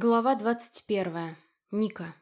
Глава двадцать первая. Ника.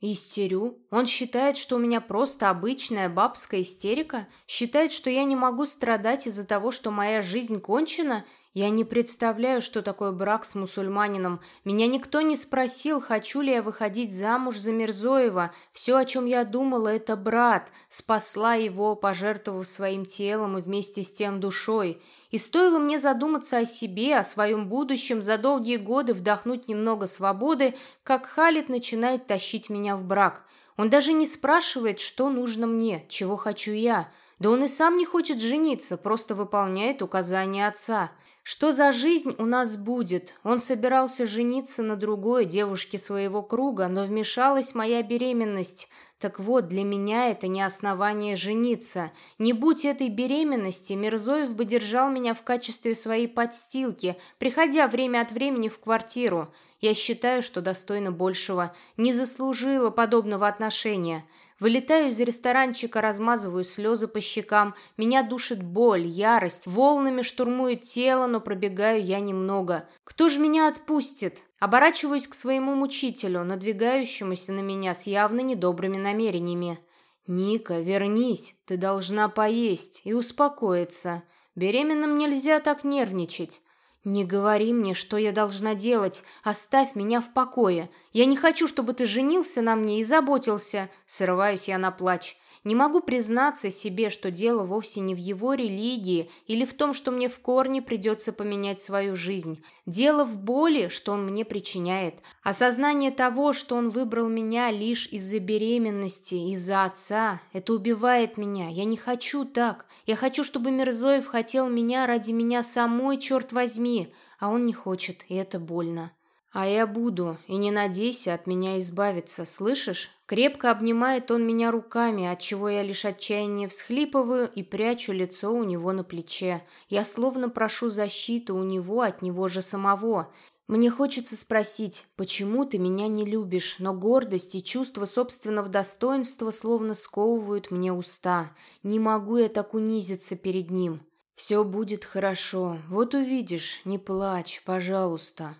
Истерю? Он считает, что у меня просто обычная бабская истерика? Считает, что я не могу страдать из-за того, что моя жизнь кончена? Я не представляю, что такое брак с мусульманином. Меня никто не спросил, хочу ли я выходить замуж за Мирзоева. Все, о чем я думала, это брат. Спасла его, пожертвовав своим телом и вместе с тем душой. И стоило мне задуматься о себе, о своем будущем, за долгие годы вдохнуть немного свободы, как Халид начинает тащить меня в брак. Он даже не спрашивает, что нужно мне, чего хочу я. Да он и сам не хочет жениться, просто выполняет указания отца. Что за жизнь у нас будет? Он собирался жениться на другой девушке своего круга, но вмешалась моя беременность. Так вот, для меня это не основание жениться. Не будь этой беременности, Мирзоев бы держал меня в качестве своей подстилки, приходя время от времени в квартиру. Я считаю, что достойна большего. Не заслужила подобного отношения. Вылетаю из ресторанчика, размазываю слезы по щекам. Меня душит боль, ярость. Волнами штурмует тело, но пробегаю я немного. Кто же меня отпустит? Оборачиваюсь к своему мучителю, надвигающемуся на меня с явно недобрыми намерениями. «Ника, вернись, ты должна поесть и успокоиться. Беременным нельзя так нервничать. «Не говори мне, что я должна делать. Оставь меня в покое. Я не хочу, чтобы ты женился на мне и заботился». Срываюсь я на плач. Не могу признаться себе, что дело вовсе не в его религии или в том, что мне в корне придется поменять свою жизнь. Дело в боли, что он мне причиняет. Осознание того, что он выбрал меня лишь из-за беременности, из-за отца, это убивает меня. Я не хочу так. Я хочу, чтобы Мирзоев хотел меня ради меня самой, черт возьми. А он не хочет, и это больно. А я буду, и не надейся от меня избавиться, слышишь? Крепко обнимает он меня руками, отчего я лишь отчаяние всхлипываю и прячу лицо у него на плече. Я словно прошу защиты у него от него же самого. Мне хочется спросить, почему ты меня не любишь, но гордость и чувство собственного достоинства словно сковывают мне уста. Не могу я так унизиться перед ним. Все будет хорошо, вот увидишь, не плачь, пожалуйста.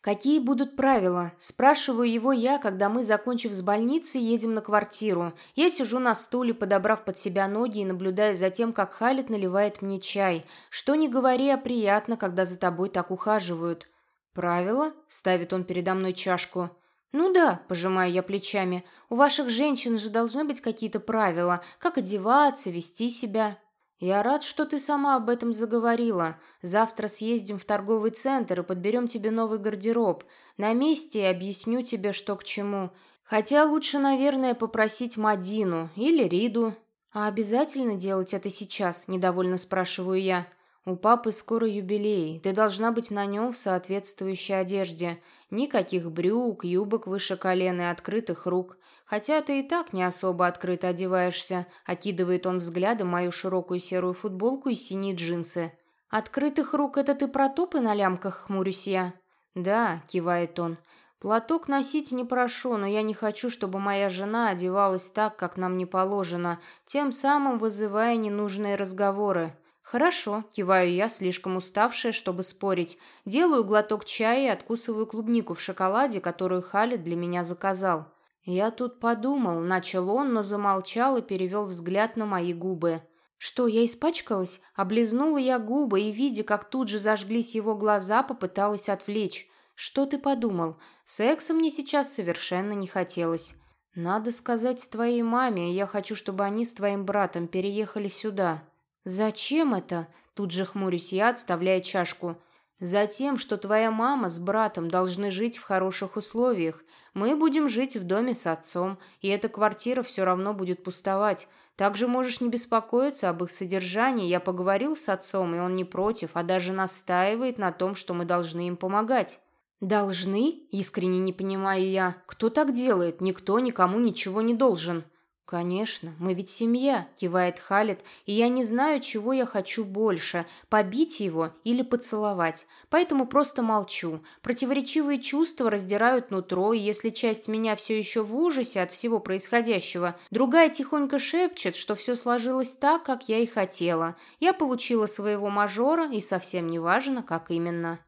«Какие будут правила?» – спрашиваю его я, когда мы, закончив с больницы, едем на квартиру. Я сижу на стуле, подобрав под себя ноги и наблюдая за тем, как Халит наливает мне чай. Что не говори, а приятно, когда за тобой так ухаживают. «Правила?» – ставит он передо мной чашку. «Ну да», – пожимаю я плечами. «У ваших женщин же должны быть какие-то правила, как одеваться, вести себя». «Я рад, что ты сама об этом заговорила. Завтра съездим в торговый центр и подберем тебе новый гардероб. На месте и объясню тебе, что к чему. Хотя лучше, наверное, попросить Мадину или Риду». «А обязательно делать это сейчас?» – недовольно спрашиваю я. «У папы скоро юбилей. Ты должна быть на нем в соответствующей одежде. Никаких брюк, юбок выше колена и открытых рук. Хотя ты и так не особо открыто одеваешься», — окидывает он взглядом мою широкую серую футболку и синие джинсы. «Открытых рук — это ты про топы на лямках, хмурюсь я?» «Да», — кивает он. «Платок носить не прошу, но я не хочу, чтобы моя жена одевалась так, как нам не положено, тем самым вызывая ненужные разговоры». «Хорошо», — киваю я, слишком уставшая, чтобы спорить. Делаю глоток чая и откусываю клубнику в шоколаде, которую Халид для меня заказал. «Я тут подумал», — начал он, но замолчал и перевел взгляд на мои губы. «Что, я испачкалась?» Облизнула я губы и, видя, как тут же зажглись его глаза, попыталась отвлечь. «Что ты подумал? Секса мне сейчас совершенно не хотелось. Надо сказать твоей маме, я хочу, чтобы они с твоим братом переехали сюда». «Зачем это?» Тут же хмурюсь я, отставляя чашку. Затем, что твоя мама с братом должны жить в хороших условиях. Мы будем жить в доме с отцом, и эта квартира все равно будет пустовать. Также можешь не беспокоиться об их содержании. Я поговорил с отцом, и он не против, а даже настаивает на том, что мы должны им помогать». «Должны?» – искренне не понимаю я. «Кто так делает? Никто никому ничего не должен». «Конечно, мы ведь семья», – кивает Халит, «и я не знаю, чего я хочу больше – побить его или поцеловать. Поэтому просто молчу. Противоречивые чувства раздирают нутро, и если часть меня все еще в ужасе от всего происходящего, другая тихонько шепчет, что все сложилось так, как я и хотела. Я получила своего мажора, и совсем не важно, как именно».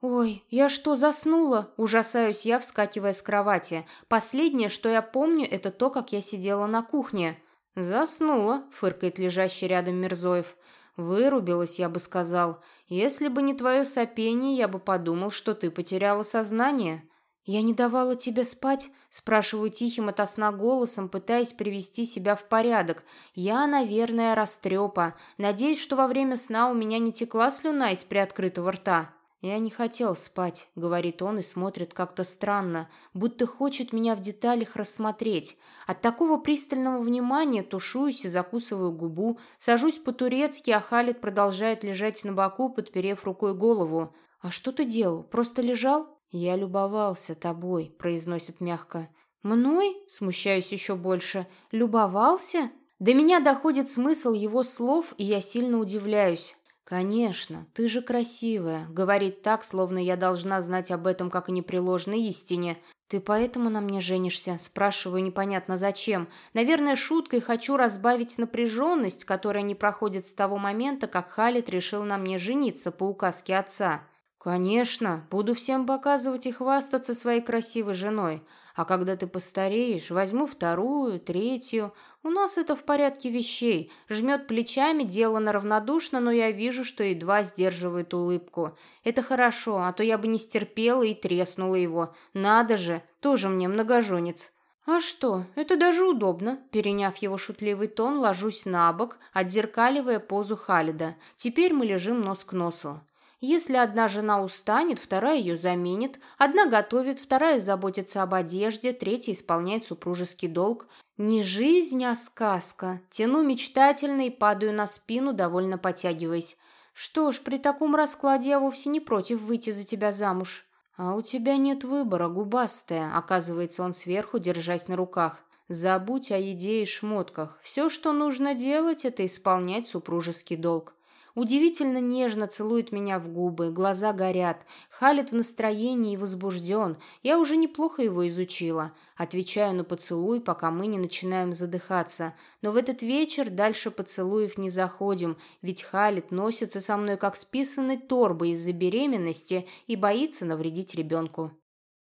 «Ой, я что, заснула?» – ужасаюсь я, вскакивая с кровати. Последнее, что я помню, это то, как я сидела на кухне. «Заснула», – фыркает лежащий рядом Мирзоев. «Вырубилась, я бы сказал. Если бы не твое сопение, я бы подумал, что ты потеряла сознание». «Я не давала тебе спать?» – спрашиваю тихим ото сна голосом, пытаясь привести себя в порядок. «Я, наверное, растрепа. Надеюсь, что во время сна у меня не текла слюна из приоткрытого рта». «Я не хотел спать», — говорит он и смотрит как-то странно, будто хочет меня в деталях рассмотреть. От такого пристального внимания тушуюсь и закусываю губу, сажусь по-турецки, а Халид продолжает лежать на боку, подперев рукой голову. «А что ты делал? Просто лежал?» «Я любовался тобой», — произносит мягко. «Мной?» — смущаюсь еще больше. «Любовался?» До меня доходит смысл его слов, и я сильно удивляюсь. «Конечно, ты же красивая», — говорит так, словно я должна знать об этом как о непреложной истине. «Ты поэтому на мне женишься?» — спрашиваю непонятно зачем. Наверное, шуткой хочу разбавить напряженность, которая не проходит с того момента, как Халит решил на мне жениться по указке отца. «Конечно, буду всем показывать и хвастаться своей красивой женой. А когда ты постареешь, возьму вторую, третью. У нас это в порядке вещей. Жмет плечами, делано равнодушно, но я вижу, что едва сдерживает улыбку. Это хорошо, а то я бы не стерпела и треснула его. Надо же, тоже мне многоженец». «А что, это даже удобно». Переняв его шутливый тон, ложусь на бок, отзеркаливая позу Халида. Теперь мы лежим нос к носу. Если одна жена устанет, вторая ее заменит, одна готовит, вторая заботится об одежде, третья исполняет супружеский долг. Не жизнь, а сказка. Тяну мечтательно и падаю на спину, довольно потягиваясь. Что ж, при таком раскладе я вовсе не против выйти за тебя замуж. А у тебя нет выбора, губастая, оказывается он сверху, держась на руках. Забудь о еде и шмотках. Все, что нужно делать, это исполнять супружеский долг. Удивительно нежно целует меня в губы, глаза горят. Халит в настроении и возбужден. Я уже неплохо его изучила. Отвечаю на поцелуй, пока мы не начинаем задыхаться. Но в этот вечер дальше поцелуев не заходим, ведь Халит носится со мной как с писаной торбой из-за беременности и боится навредить ребенку.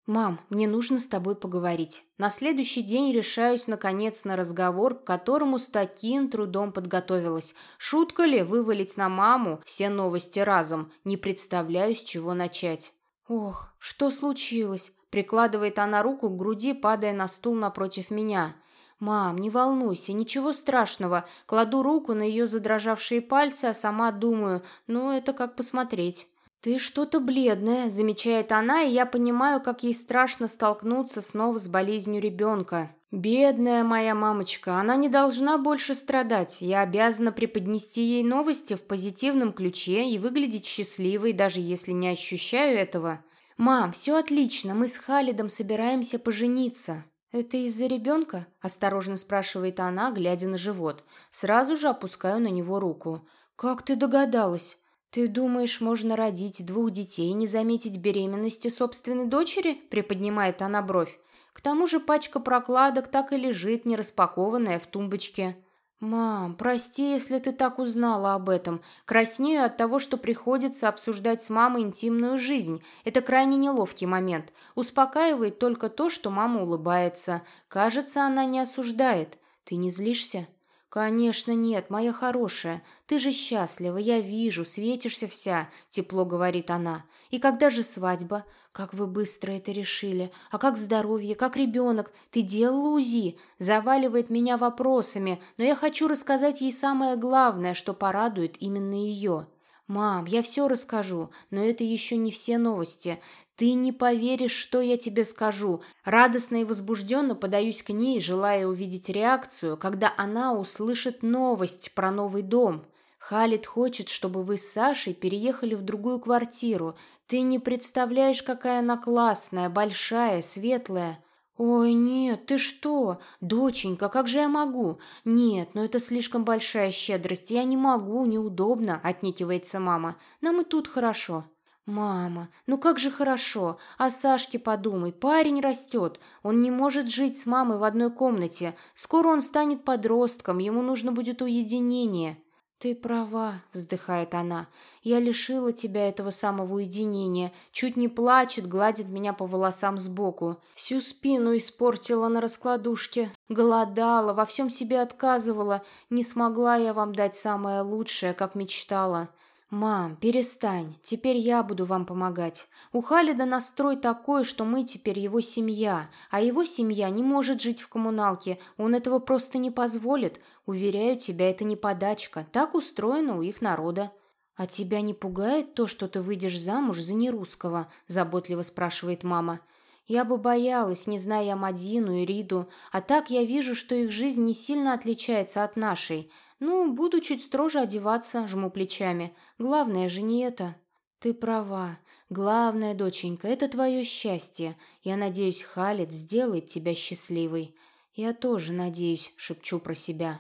«Мам, мне нужно с тобой поговорить. На следующий день решаюсь, наконец, на разговор, к которому с таким трудом подготовилась. Шутка ли вывалить на маму все новости разом? Не представляю, с чего начать». «Ох, что случилось?» Прикладывает она руку к груди, падая на стул напротив меня. «Мам, не волнуйся, ничего страшного». Кладу руку на ее задрожавшие пальцы, а сама думаю, ну, это как посмотреть. «Ты что-то бледная», — замечает она, и я понимаю, как ей страшно столкнуться снова с болезнью ребенка. «Бедная моя мамочка, она не должна больше страдать. Я обязана преподнести ей новости в позитивном ключе и выглядеть счастливой, даже если не ощущаю этого. Мам, все отлично, мы с Халидом собираемся пожениться». «Это из-за ребенка?» – осторожно спрашивает она, глядя на живот. Сразу же опускаю на него руку. «Как ты догадалась?» «Ты думаешь, можно родить двух детей и не заметить беременности собственной дочери?» – приподнимает она бровь. К тому же пачка прокладок так и лежит, не распакованная в тумбочке. «Мам, прости, если ты так узнала об этом. Краснею от того, что приходится обсуждать с мамой интимную жизнь. Это крайне неловкий момент. Успокаивает только то, что мама улыбается. Кажется, она не осуждает. Ты не злишься?» «Конечно нет, моя хорошая. Ты же счастлива, я вижу, светишься вся», — тепло говорит она. «И когда же свадьба? Как вы быстро это решили? А как здоровье? Как ребенок? Ты делала УЗИ?» Заваливает меня вопросами, но я хочу рассказать ей самое главное, что порадует именно ее. «Мам, я все расскажу, но это еще не все новости. Ты не поверишь, что я тебе скажу. Радостно и возбужденно подаюсь к ней, желая увидеть реакцию, когда она услышит новость про новый дом. Халит хочет, чтобы вы с Сашей переехали в другую квартиру. Ты не представляешь, какая она классная, большая, светлая». «Ой, нет, ты что? Доченька, как же я могу? Нет, ну это слишком большая щедрость, я не могу, неудобно», — отнекивается мама. «Нам и тут хорошо». «Мама, ну как же хорошо. О Сашке подумай. Парень растет. Он не может жить с мамой в одной комнате. Скоро он станет подростком, ему нужно будет уединение». «Ты права», — вздыхает она. «Я лишила тебя этого самого уединения. Чуть не плачет, гладит меня по волосам сбоку. Всю спину испортила на раскладушке. Голодала, во всем себе отказывала. Не смогла я вам дать самое лучшее, как мечтала. «Мам, перестань, теперь я буду вам помогать. У Халида настрой такой, что мы теперь его семья, а его семья не может жить в коммуналке, он этого просто не позволит. Уверяю тебя, это не подачка, так устроено у их народа». «А тебя не пугает то, что ты выйдешь замуж за нерусского?» – заботливо спрашивает мама. «Я бы боялась, не зная Мадину и Риду, а так я вижу, что их жизнь не сильно отличается от нашей». «Ну, буду чуть строже одеваться», — жму плечами. «Главное же не это». «Ты права. Главное, доченька, это твое счастье. Я надеюсь, Халид сделает тебя счастливой». «Я тоже надеюсь», — шепчу про себя.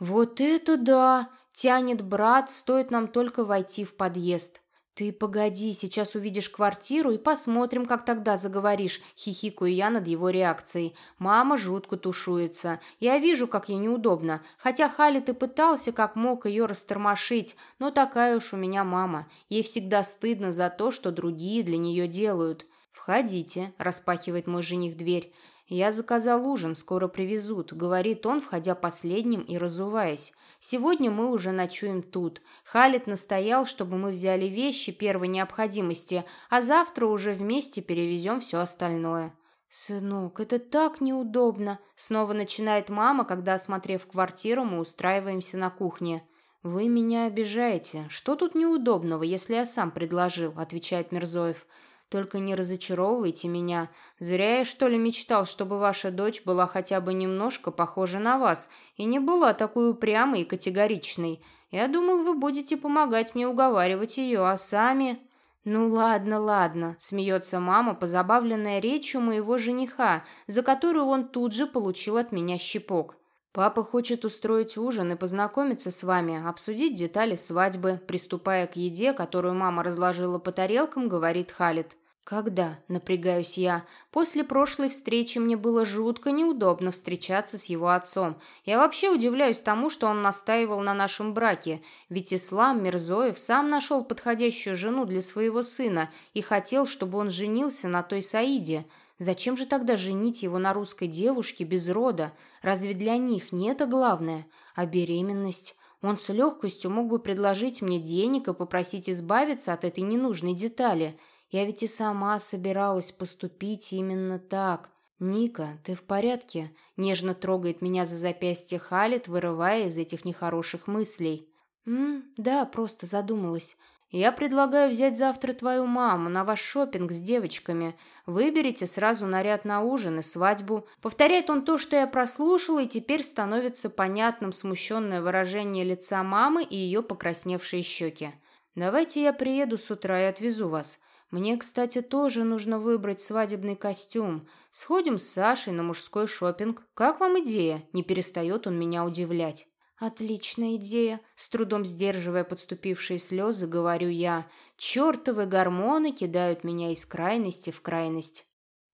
«Вот это да!» — тянет брат, стоит нам только войти в подъезд. «Ты погоди, сейчас увидишь квартиру и посмотрим, как тогда заговоришь», — хихикаю я над его реакцией. Мама жутко тушуется. Я вижу, как ей неудобно. Хотя Халит и пытался, как мог, ее растормошить, но такая уж у меня мама. Ей всегда стыдно за то, что другие для нее делают. «Входите», — распахивает мой жених дверь. «Я заказал ужин, скоро привезут», — говорит он, входя последним и разуваясь. «Сегодня мы уже ночуем тут. Халит настоял, чтобы мы взяли вещи первой необходимости, а завтра уже вместе перевезем все остальное». «Сынок, это так неудобно!» Снова начинает мама, когда, осмотрев квартиру, мы устраиваемся на кухне. «Вы меня обижаете. Что тут неудобного, если я сам предложил?» – отвечает Мирзоев. Только не разочаровывайте меня. Зря я, что ли, мечтал, чтобы ваша дочь была хотя бы немножко похожа на вас и не была такой упрямой и категоричной. Я думал, вы будете помогать мне уговаривать ее, а сами...» «Ну ладно, ладно», — смеется мама, позабавленная речью моего жениха, за которую он тут же получил от меня щепок. «Папа хочет устроить ужин и познакомиться с вами, обсудить детали свадьбы», приступая к еде, которую мама разложила по тарелкам, говорит Халит. «Когда?» – напрягаюсь я. «После прошлой встречи мне было жутко неудобно встречаться с его отцом. Я вообще удивляюсь тому, что он настаивал на нашем браке. Ведь Ислам Мирзоев сам нашел подходящую жену для своего сына и хотел, чтобы он женился на той Саиде. Зачем же тогда женить его на русской девушке без рода? Разве для них не это главное? А беременность?» Он с легкостью мог бы предложить мне денег и попросить избавиться от этой ненужной детали – я ведь и сама собиралась поступить именно так. Ника, ты в порядке?» Нежно трогает меня за запястье Халит, вырывая из этих нехороших мыслей. «М, да, просто задумалась. Я предлагаю взять завтра твою маму на ваш шопинг с девочками. Выберите сразу наряд на ужин и свадьбу. Повторяет он то, что я прослушала, и теперь становится понятным смущенное выражение лица мамы и ее покрасневшие щеки. Давайте я приеду с утра и отвезу вас. Мне, кстати, тоже нужно выбрать свадебный костюм. Сходим с Сашей на мужской шопинг. Как вам идея? Не перестает он меня удивлять. «Отличная идея!» С трудом сдерживая подступившие слезы, говорю я. «Чертовы гормоны кидают меня из крайности в крайность».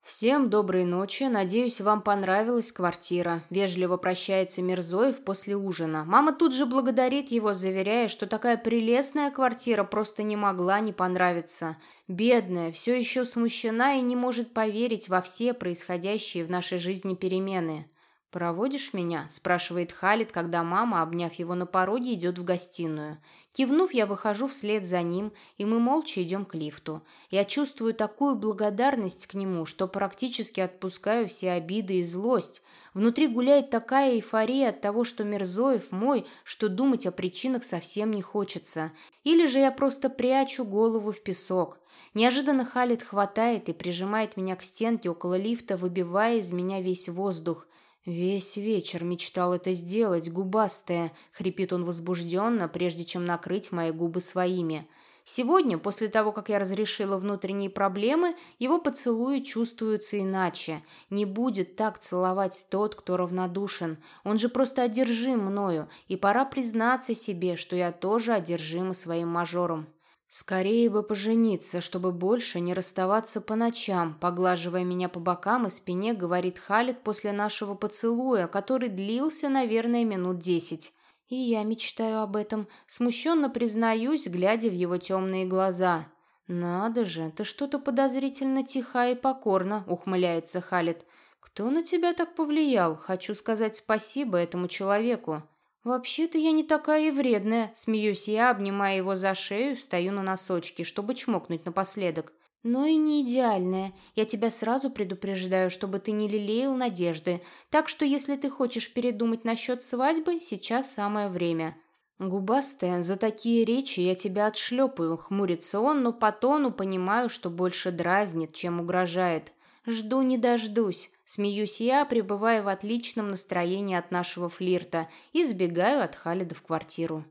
«Всем доброй ночи. Надеюсь, вам понравилась квартира». Вежливо прощается Мирзоев после ужина. Мама тут же благодарит его, заверяя, что такая прелестная квартира просто не могла не понравиться. Бедная, все еще смущена и не может поверить во все происходящие в нашей жизни перемены. «Проводишь меня?» – спрашивает Халит, когда мама, обняв его на пороге, идет в гостиную. Кивнув, я выхожу вслед за ним, и мы молча идем к лифту. Я чувствую такую благодарность к нему, что практически отпускаю все обиды и злость. Внутри гуляет такая эйфория от того, что Мерзоев мой, что думать о причинах совсем не хочется. Или же я просто прячу голову в песок. Неожиданно Халит хватает и прижимает меня к стенке около лифта, выбивая из меня весь воздух. «Весь вечер мечтал это сделать, губастая», — хрипит он возбужденно, прежде чем накрыть мои губы своими. Сегодня, после того, как я разрешила внутренние проблемы, его поцелуи чувствуются иначе. Не будет так целовать тот, кто равнодушен. Он же просто одержим мною, и пора признаться себе, что я тоже одержима своим мажором. Скорее бы пожениться, чтобы больше не расставаться по ночам, поглаживая меня по бокам и спине, говорит Халит после нашего поцелуя, который длился, наверное, минут десять. И я мечтаю об этом, смущенно признаюсь, глядя в его темные глаза. «Надо же, ты что-то подозрительно тиха и покорна», — ухмыляется Халит. «Кто на тебя так повлиял? Хочу сказать спасибо этому человеку». «Вообще-то я не такая и вредная», — смеюсь я, обнимая его за шею, встаю на носочки, чтобы чмокнуть напоследок. «Но и не идеальная. Я тебя сразу предупреждаю, чтобы ты не лелеял надежды. Так что если ты хочешь передумать насчет свадьбы, сейчас самое время». «Губастая, за такие речи я тебя отшлепаю», — хмурится он, но по тону понимаю, что больше дразнит, чем угрожает. Жду не дождусь. Смеюсь я, пребывая в отличном настроении от нашего флирта, и сбегаю от Халида в квартиру.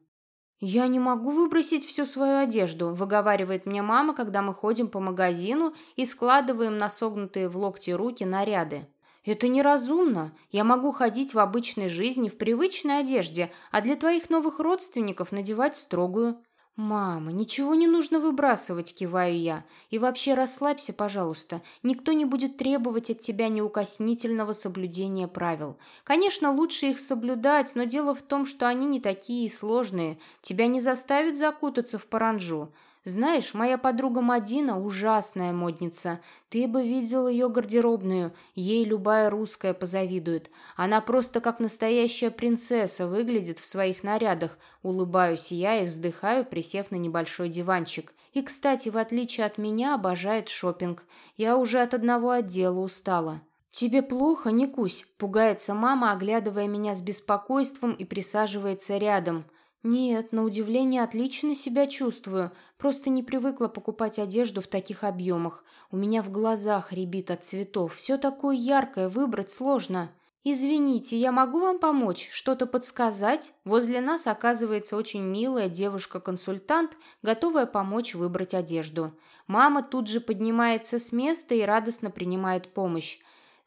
«Я не могу выбросить всю свою одежду», – выговаривает мне мама, когда мы ходим по магазину и складываем на согнутые в локти руки наряды. «Это неразумно. Я могу ходить в обычной жизни в привычной одежде, а для твоих новых родственников надевать строгую. «Мама, ничего не нужно выбрасывать», — киваю я. «И вообще расслабься, пожалуйста. Никто не будет требовать от тебя неукоснительного соблюдения правил. Конечно, лучше их соблюдать, но дело в том, что они не такие сложные. Тебя не заставят закутаться в паранжу. Знаешь, моя подруга Мадина ужасная модница. Ты бы видел ее гардеробную. Ей любая русская позавидует. Она просто как настоящая принцесса выглядит в своих нарядах. Улыбаюсь я и вздыхаю, присев на небольшой диванчик. И, кстати, в отличие от меня, обожает шопинг. Я уже от одного отдела устала. «Тебе плохо, не кусь?» – пугается мама, оглядывая меня с беспокойством и присаживается рядом – «Нет, на удивление отлично себя чувствую. Просто не привыкла покупать одежду в таких объемах. У меня в глазах рябит от цветов. Все такое яркое, выбрать сложно». «Извините, я могу вам помочь? Что-то подсказать?» Возле нас оказывается очень милая девушка-консультант, готовая помочь выбрать одежду. Мама тут же поднимается с места и радостно принимает помощь.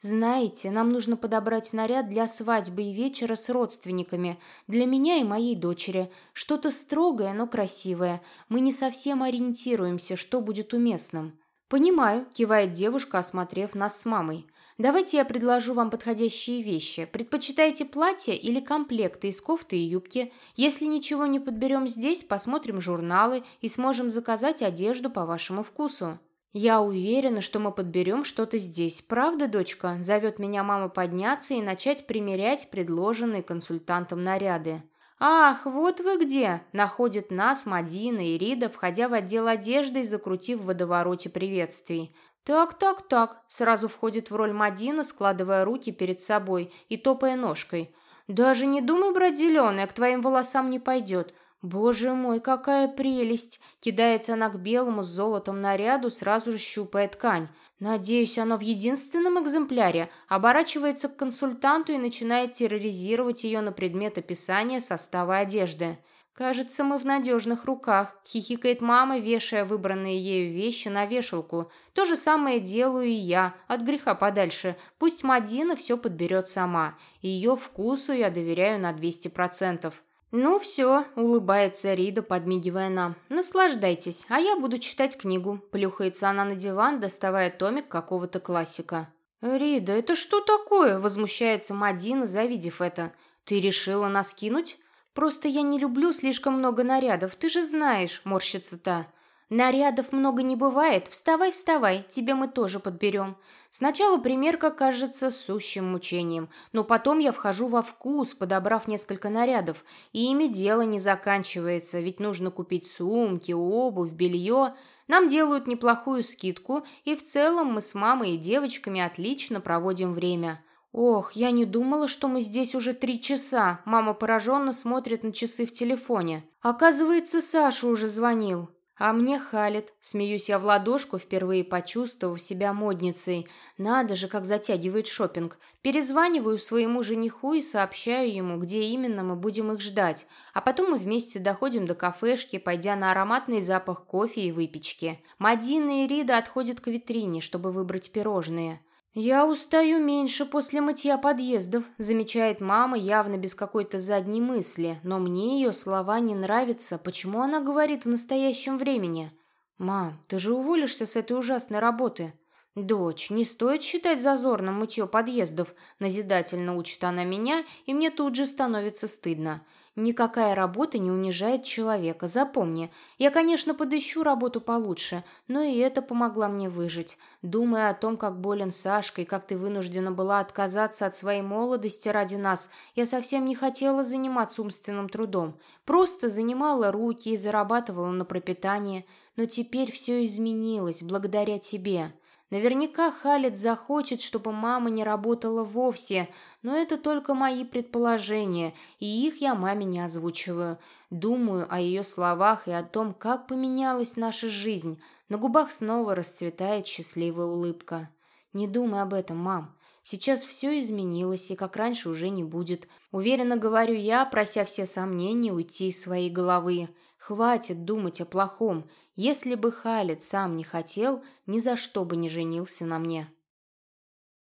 «Знаете, нам нужно подобрать наряд для свадьбы и вечера с родственниками, для меня и моей дочери. Что-то строгое, но красивое. Мы не совсем ориентируемся, что будет уместным». «Понимаю», – кивает девушка, осмотрев нас с мамой. «Давайте я предложу вам подходящие вещи. Предпочитаете платье или комплекты из кофты и юбки? Если ничего не подберем здесь, посмотрим журналы и сможем заказать одежду по вашему вкусу». «Я уверена, что мы подберем что-то здесь. Правда, дочка?» Зовет меня мама подняться и начать примерять предложенные консультантом наряды. «Ах, вот вы где!» – находит нас Мадина и Рида, входя в отдел одежды и закрутив в водовороте приветствий. «Так, так, так», – сразу входит в роль Мадина, складывая руки перед собой и топая ножкой. «Даже не думай брать зеленое, к твоим волосам не пойдет. «Боже мой, какая прелесть!» Кидается она к белому с золотом наряду, сразу же щупая ткань. Надеюсь, оно в единственном экземпляре. Оборачивается к консультанту и начинает терроризировать ее на предмет описания состава одежды. «Кажется, мы в надежных руках», — хихикает мама, вешая выбранные ею вещи на вешалку. «То же самое делаю и я, от греха подальше. Пусть Мадина все подберет сама. Ее вкусу я доверяю на 200%. «Ну все», — улыбается Рида, подмигивая нам. «Наслаждайтесь, а я буду читать книгу». Плюхается она на диван, доставая томик какого-то классика. «Рида, это что такое?» — возмущается Мадина, завидев это. «Ты решила нас кинуть?» «Просто я не люблю слишком много нарядов, ты же знаешь», — морщится та. Нарядов много не бывает. Вставай, вставай, тебе мы тоже подберем. Сначала примерка кажется сущим мучением, но потом я вхожу во вкус, подобрав несколько нарядов, и ими дело не заканчивается, ведь нужно купить сумки, обувь, белье. Нам делают неплохую скидку, и в целом мы с мамой и девочками отлично проводим время. «Ох, я не думала, что мы здесь уже три часа». Мама пораженно смотрит на часы в телефоне. Оказывается, Саша уже звонил. А мне халит. Смеюсь я в ладошку, впервые почувствовав себя модницей. Надо же, как затягивает шопинг. Перезваниваю своему жениху и сообщаю ему, где именно мы будем их ждать. А потом мы вместе доходим до кафешки, пойдя на ароматный запах кофе и выпечки. Мадина и Рида отходят к витрине, чтобы выбрать пирожные. «Я устаю меньше после мытья подъездов», — замечает мама явно без какой-то задней мысли, но мне ее слова не нравятся. Почему она говорит в настоящем времени? «Мам, ты же уволишься с этой ужасной работы». «Дочь, не стоит считать зазорным мытье подъездов», назидательно учит она меня, и мне тут же становится стыдно. Никакая работа не унижает человека, запомни. Я, конечно, подыщу работу получше, но и это помогла мне выжить. Думая о том, как болен Сашка и как ты вынуждена была отказаться от своей молодости ради нас, я совсем не хотела заниматься умственным трудом. Просто занимала руки и зарабатывала на пропитание. Но теперь все изменилось благодаря тебе. Наверняка Халид захочет, чтобы мама не работала вовсе, но это только мои предположения, и их я маме не озвучиваю. Думаю о ее словах и о том, как поменялась наша жизнь. На губах снова расцветает счастливая улыбка. Не думай об этом, мам. Сейчас все изменилось, и как раньше уже не будет. Уверенно говорю я, прося все сомнения уйти из своей головы. Хватит думать о плохом. Если бы Халид сам не хотел, ни за что бы не женился на мне.